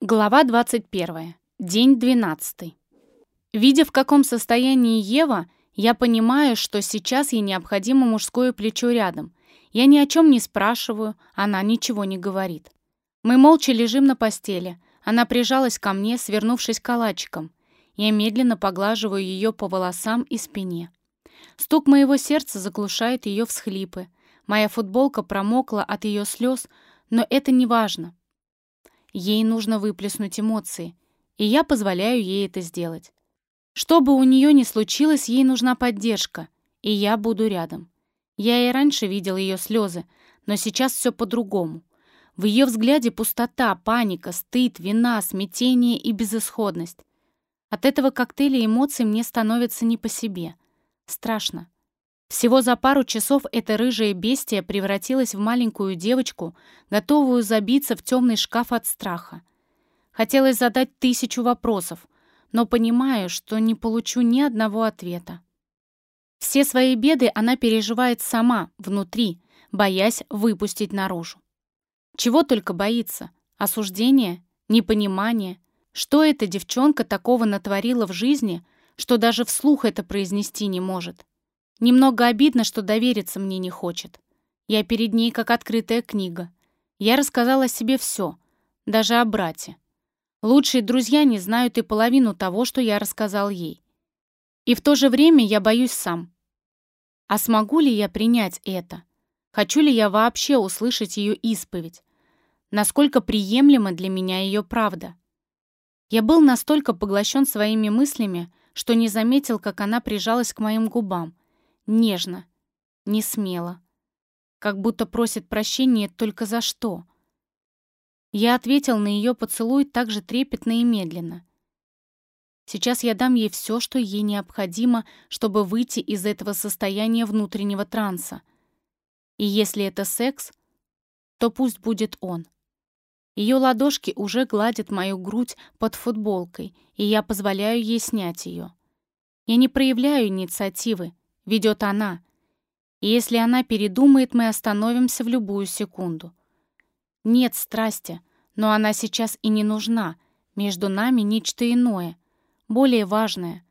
Глава 21. День 12. Видя, в каком состоянии Ева, я понимаю, что сейчас ей необходимо мужское плечо рядом. Я ни о чем не спрашиваю, она ничего не говорит. Мы молча лежим на постели. Она прижалась ко мне, свернувшись калачиком. Я медленно поглаживаю ее по волосам и спине. Стук моего сердца заглушает ее всхлипы. Моя футболка промокла от ее слез, но это не важно. Ей нужно выплеснуть эмоции, и я позволяю ей это сделать. Что бы у нее ни случилось, ей нужна поддержка, и я буду рядом. Я и раньше видел ее слезы, но сейчас все по-другому. В ее взгляде пустота, паника, стыд, вина, смятение и безысходность. От этого коктейля эмоций мне становится не по себе. Страшно. Всего за пару часов эта рыжая бестия превратилась в маленькую девочку, готовую забиться в темный шкаф от страха. Хотелось задать тысячу вопросов, но понимаю, что не получу ни одного ответа. Все свои беды она переживает сама, внутри, боясь выпустить наружу. Чего только боится? Осуждение? Непонимание? Что эта девчонка такого натворила в жизни, что даже вслух это произнести не может? Немного обидно, что довериться мне не хочет. Я перед ней как открытая книга. Я рассказала о себе все, даже о брате. Лучшие друзья не знают и половину того, что я рассказал ей. И в то же время я боюсь сам. А смогу ли я принять это? Хочу ли я вообще услышать ее исповедь? Насколько приемлема для меня ее правда? Я был настолько поглощен своими мыслями, что не заметил, как она прижалась к моим губам, Нежно, не смело. Как будто просит прощения только за что. Я ответил на ее поцелуй так же трепетно и медленно. Сейчас я дам ей все, что ей необходимо, чтобы выйти из этого состояния внутреннего транса. И если это секс, то пусть будет он. Ее ладошки уже гладят мою грудь под футболкой, и я позволяю ей снять ее. Я не проявляю инициативы, ведет она. И если она передумает, мы остановимся в любую секунду. Нет страсти, но она сейчас и не нужна. Между нами нечто иное, более важное.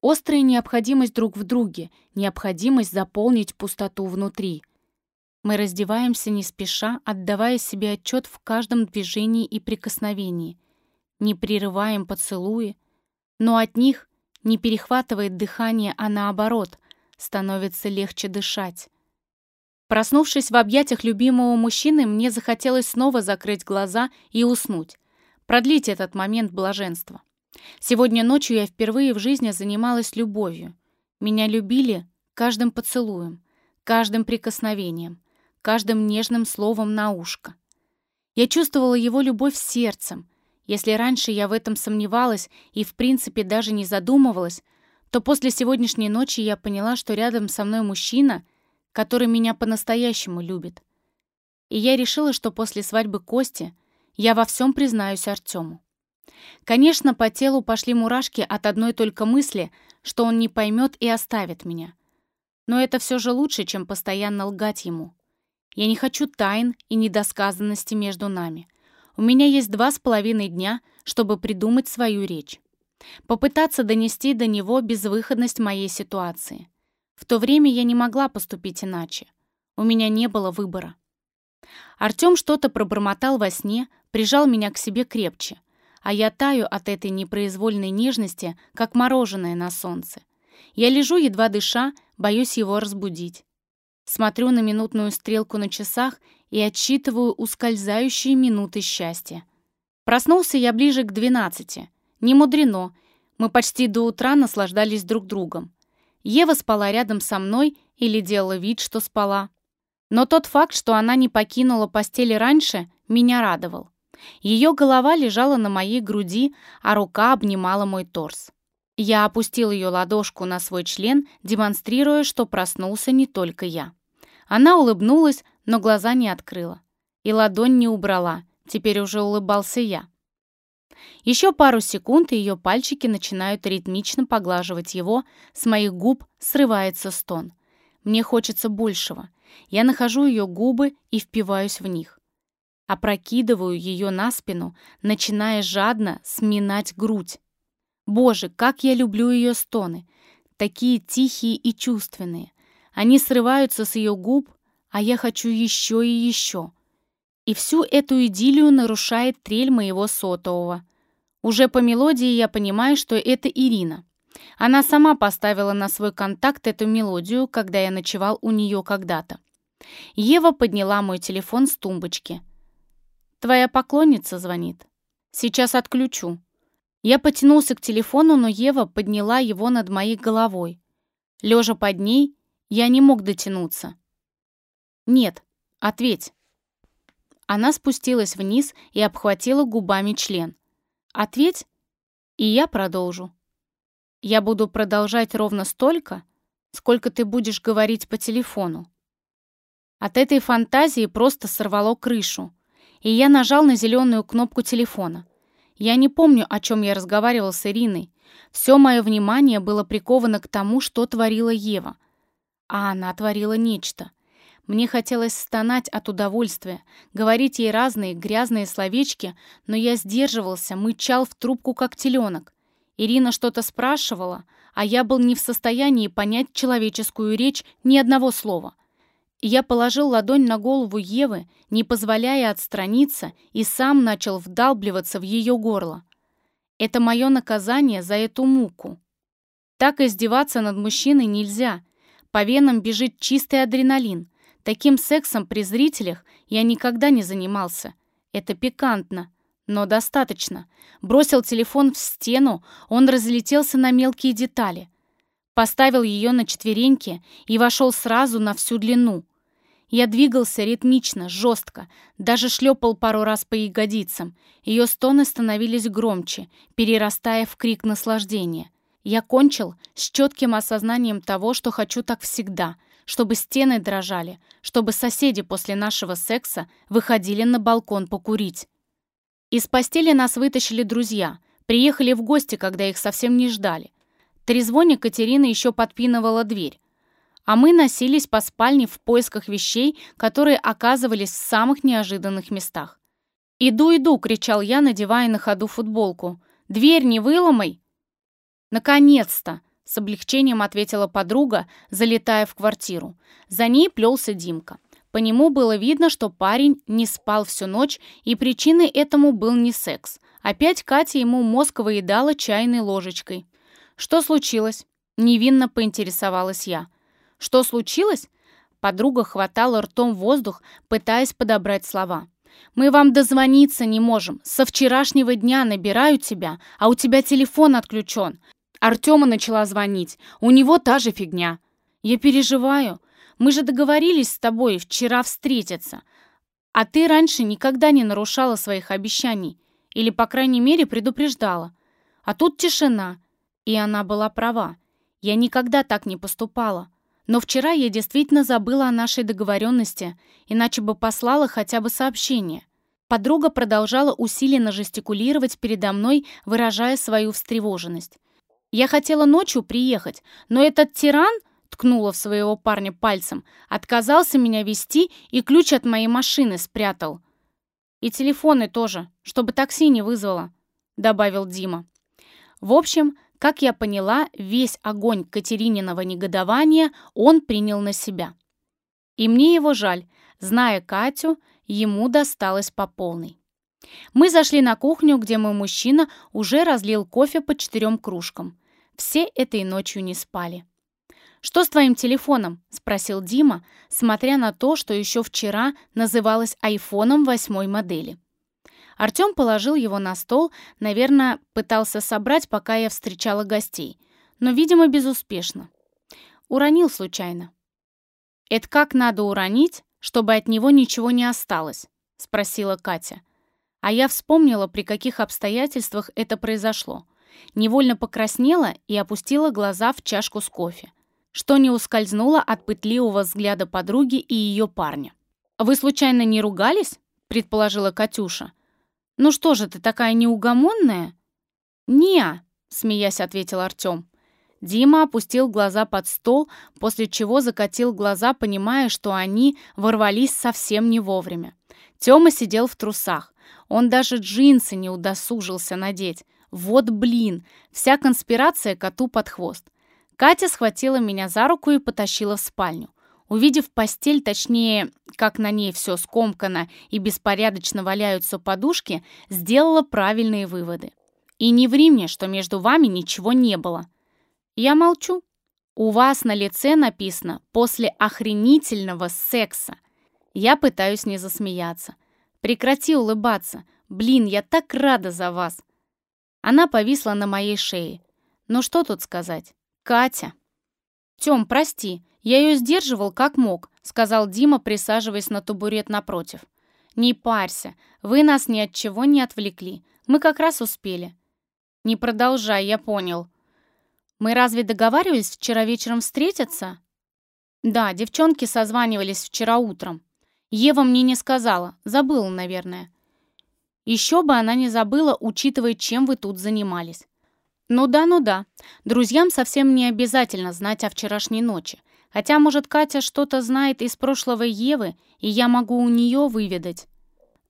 Острая необходимость друг в друге, необходимость заполнить пустоту внутри. Мы раздеваемся не спеша, отдавая себе отчет в каждом движении и прикосновении. Не прерываем поцелуи, но от них не перехватывает дыхание, а наоборот, становится легче дышать. Проснувшись в объятиях любимого мужчины, мне захотелось снова закрыть глаза и уснуть, продлить этот момент блаженства. Сегодня ночью я впервые в жизни занималась любовью. Меня любили каждым поцелуем, каждым прикосновением, каждым нежным словом на ушко. Я чувствовала его любовь сердцем. Если раньше я в этом сомневалась и, в принципе, даже не задумывалась, то после сегодняшней ночи я поняла, что рядом со мной мужчина, который меня по-настоящему любит. И я решила, что после свадьбы Кости я во всем признаюсь Артему. Конечно, по телу пошли мурашки от одной только мысли, что он не поймет и оставит меня. Но это все же лучше, чем постоянно лгать ему. Я не хочу тайн и недосказанности между нами. У меня есть два с половиной дня, чтобы придумать свою речь. Попытаться донести до него безвыходность моей ситуации. В то время я не могла поступить иначе. У меня не было выбора. Артем что-то пробормотал во сне, прижал меня к себе крепче, а я таю от этой непроизвольной нежности, как мороженое на солнце. Я лежу, едва дыша, боюсь его разбудить. Смотрю на минутную стрелку на часах и отсчитываю ускользающие минуты счастья. Проснулся я ближе к двенадцати — не мудрено. Мы почти до утра наслаждались друг другом. Ева спала рядом со мной или делала вид, что спала. Но тот факт, что она не покинула постели раньше, меня радовал. Ее голова лежала на моей груди, а рука обнимала мой торс. Я опустил ее ладошку на свой член, демонстрируя, что проснулся не только я. Она улыбнулась, но глаза не открыла. И ладонь не убрала, теперь уже улыбался я. Еще пару секунд, и ее пальчики начинают ритмично поглаживать его, с моих губ срывается стон. Мне хочется большего. Я нахожу ее губы и впиваюсь в них. Опрокидываю ее на спину, начиная жадно сминать грудь. Боже, как я люблю ее стоны! Такие тихие и чувственные. Они срываются с ее губ, а я хочу еще и еще. И всю эту идиллию нарушает трель моего сотового. Уже по мелодии я понимаю, что это Ирина. Она сама поставила на свой контакт эту мелодию, когда я ночевал у нее когда-то. Ева подняла мой телефон с тумбочки. «Твоя поклонница звонит. Сейчас отключу». Я потянулся к телефону, но Ева подняла его над моей головой. Лежа под ней, я не мог дотянуться. «Нет, ответь». Она спустилась вниз и обхватила губами член. «Ответь, и я продолжу». «Я буду продолжать ровно столько, сколько ты будешь говорить по телефону». От этой фантазии просто сорвало крышу, и я нажал на зеленую кнопку телефона. Я не помню, о чем я разговаривал с Ириной. Все мое внимание было приковано к тому, что творила Ева. А она творила нечто. Мне хотелось стонать от удовольствия, говорить ей разные грязные словечки, но я сдерживался, мычал в трубку, как теленок. Ирина что-то спрашивала, а я был не в состоянии понять человеческую речь ни одного слова. Я положил ладонь на голову Евы, не позволяя отстраниться, и сам начал вдалбливаться в ее горло. Это мое наказание за эту муку. Так издеваться над мужчиной нельзя. По венам бежит чистый адреналин. Таким сексом при зрителях я никогда не занимался. Это пикантно, но достаточно. Бросил телефон в стену, он разлетелся на мелкие детали. Поставил ее на четвереньки и вошел сразу на всю длину. Я двигался ритмично, жестко, даже шлепал пару раз по ягодицам. Ее стоны становились громче, перерастая в крик наслаждения. Я кончил с четким осознанием того, что хочу так всегда — чтобы стены дрожали, чтобы соседи после нашего секса выходили на балкон покурить. Из постели нас вытащили друзья, приехали в гости, когда их совсем не ждали. Трезвоня Катерина еще подпинывала дверь, а мы носились по спальне в поисках вещей, которые оказывались в самых неожиданных местах. «Иду, иду!» — кричал я, надевая на ходу футболку. «Дверь не выломай!» «Наконец-то!» С облегчением ответила подруга, залетая в квартиру. За ней плелся Димка. По нему было видно, что парень не спал всю ночь, и причиной этому был не секс. Опять Катя ему мозг выедала чайной ложечкой. «Что случилось?» Невинно поинтересовалась я. «Что случилось?» Подруга хватала ртом воздух, пытаясь подобрать слова. «Мы вам дозвониться не можем. Со вчерашнего дня набираю тебя, а у тебя телефон отключен. Артема начала звонить. У него та же фигня. Я переживаю. Мы же договорились с тобой вчера встретиться. А ты раньше никогда не нарушала своих обещаний. Или, по крайней мере, предупреждала. А тут тишина. И она была права. Я никогда так не поступала. Но вчера я действительно забыла о нашей договоренности, иначе бы послала хотя бы сообщение. Подруга продолжала усиленно жестикулировать передо мной, выражая свою встревоженность. Я хотела ночью приехать, но этот тиран, ткнула в своего парня пальцем, отказался меня вести и ключ от моей машины спрятал. И телефоны тоже, чтобы такси не вызвало, добавил Дима. В общем, как я поняла, весь огонь Катерининого негодования он принял на себя. И мне его жаль, зная Катю, ему досталось по полной. Мы зашли на кухню, где мой мужчина уже разлил кофе по четырем кружкам. Все этой ночью не спали. «Что с твоим телефоном?» — спросил Дима, смотря на то, что еще вчера называлось айфоном восьмой модели. Артем положил его на стол, наверное, пытался собрать, пока я встречала гостей, но, видимо, безуспешно. Уронил случайно. «Это как надо уронить, чтобы от него ничего не осталось?» — спросила Катя. А я вспомнила, при каких обстоятельствах это произошло. Невольно покраснела и опустила глаза в чашку с кофе, что не ускользнуло от пытливого взгляда подруги и ее парня. «Вы случайно не ругались?» — предположила Катюша. «Ну что же ты такая неугомонная?» «Не», — смеясь ответил Артем. Дима опустил глаза под стол, после чего закатил глаза, понимая, что они ворвались совсем не вовремя. Тёма сидел в трусах. Он даже джинсы не удосужился надеть. Вот блин, вся конспирация коту под хвост. Катя схватила меня за руку и потащила в спальню. Увидев постель, точнее, как на ней все скомкано и беспорядочно валяются подушки, сделала правильные выводы. И не ври мне, что между вами ничего не было. Я молчу. У вас на лице написано «после охренительного секса». Я пытаюсь не засмеяться. Прекрати улыбаться. Блин, я так рада за вас. Она повисла на моей шее. Ну что тут сказать? Катя. Тём, прости, я ее сдерживал как мог, сказал Дима, присаживаясь на табурет напротив. Не парься, вы нас ни от чего не отвлекли. Мы как раз успели. Не продолжай, я понял. Мы разве договаривались вчера вечером встретиться? Да, девчонки созванивались вчера утром. Ева мне не сказала, забыла, наверное. Еще бы она не забыла, учитывая, чем вы тут занимались. Ну да, ну да. Друзьям совсем не обязательно знать о вчерашней ночи. Хотя, может, Катя что-то знает из прошлого Евы, и я могу у нее выведать.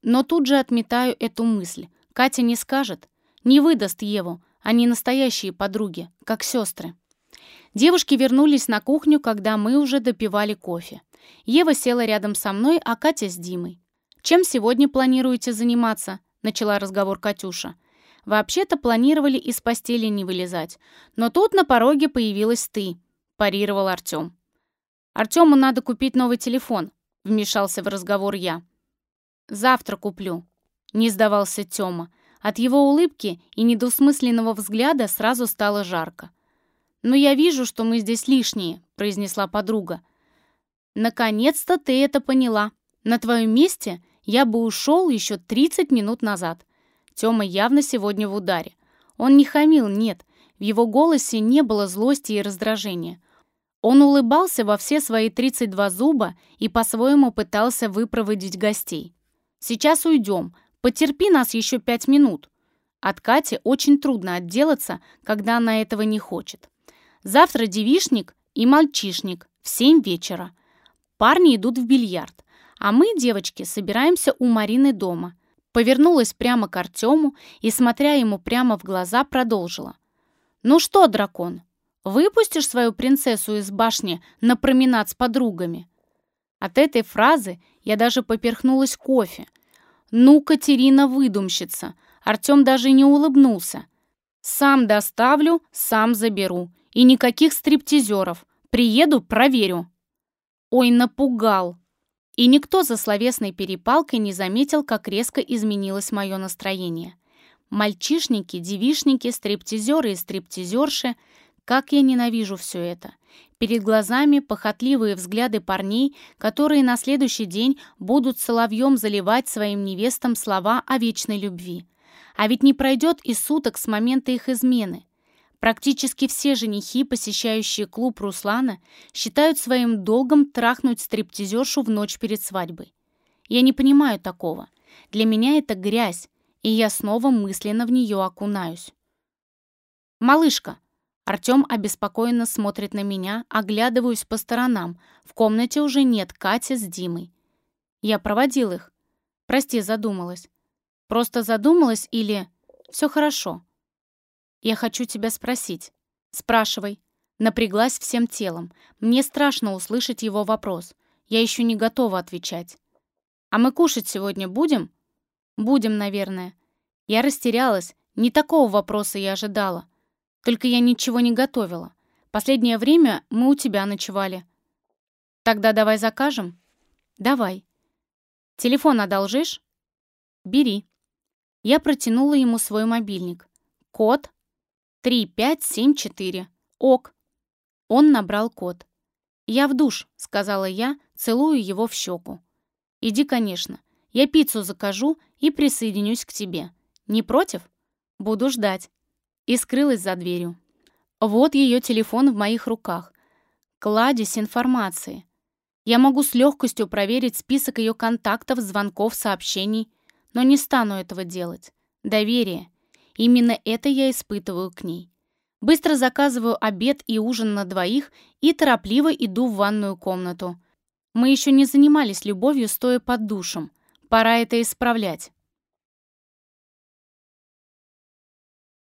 Но тут же отметаю эту мысль. Катя не скажет, не выдаст Еву. Они настоящие подруги, как сестры. Девушки вернулись на кухню, когда мы уже допивали кофе. Ева села рядом со мной, а Катя с Димой. «Чем сегодня планируете заниматься?» — начала разговор Катюша. «Вообще-то планировали из постели не вылезать. Но тут на пороге появилась ты», — парировал Артем. «Артему надо купить новый телефон», — вмешался в разговор я. «Завтра куплю», — не сдавался Тёма. От его улыбки и недосмысленного взгляда сразу стало жарко. «Но я вижу, что мы здесь лишние», — произнесла подруга. «Наконец-то ты это поняла. На твоем месте я бы ушел еще 30 минут назад». Тёма явно сегодня в ударе. Он не хамил, нет. В его голосе не было злости и раздражения. Он улыбался во все свои 32 зуба и по-своему пытался выпроводить гостей. «Сейчас уйдем. Потерпи нас еще пять минут». От Кати очень трудно отделаться, когда она этого не хочет. Завтра девишник и мальчишник в 7 вечера. Парни идут в бильярд, а мы, девочки, собираемся у Марины дома. Повернулась прямо к Артему и, смотря ему прямо в глаза, продолжила. «Ну что, дракон, выпустишь свою принцессу из башни на променад с подругами?» От этой фразы я даже поперхнулась кофе. «Ну, Катерина выдумщица!» Артем даже не улыбнулся. «Сам доставлю, сам заберу. И никаких стриптизеров. Приеду, проверю». Ой, напугал. И никто за словесной перепалкой не заметил, как резко изменилось мое настроение. Мальчишники, девишники, стриптизеры и стриптизерши — как я ненавижу все это. Перед глазами похотливые взгляды парней, которые на следующий день будут соловьем заливать своим невестам слова о вечной любви. А ведь не пройдет и суток с момента их измены. Практически все женихи, посещающие клуб Руслана, считают своим долгом трахнуть стриптизершу в ночь перед свадьбой. Я не понимаю такого. Для меня это грязь, и я снова мысленно в нее окунаюсь. «Малышка!» Артем обеспокоенно смотрит на меня, оглядываюсь по сторонам. В комнате уже нет Кати с Димой. Я проводил их. Прости, задумалась. Просто задумалась или... Все хорошо. «Я хочу тебя спросить». «Спрашивай». Напряглась всем телом. Мне страшно услышать его вопрос. Я еще не готова отвечать. «А мы кушать сегодня будем?» «Будем, наверное». Я растерялась. Не такого вопроса я ожидала. Только я ничего не готовила. Последнее время мы у тебя ночевали. Тогда давай закажем? Давай. Телефон одолжишь? Бери. Я протянула ему свой мобильник. Код 3574. Ок. Он набрал код. «Я в душ», — сказала я, целую его в щеку. «Иди, конечно. Я пиццу закажу и присоединюсь к тебе. Не против? Буду ждать». И скрылась за дверью. Вот ее телефон в моих руках. Кладезь информации. Я могу с легкостью проверить список ее контактов, звонков, сообщений, но не стану этого делать. Доверие. Именно это я испытываю к ней. Быстро заказываю обед и ужин на двоих и торопливо иду в ванную комнату. Мы еще не занимались любовью, стоя под душем. Пора это исправлять.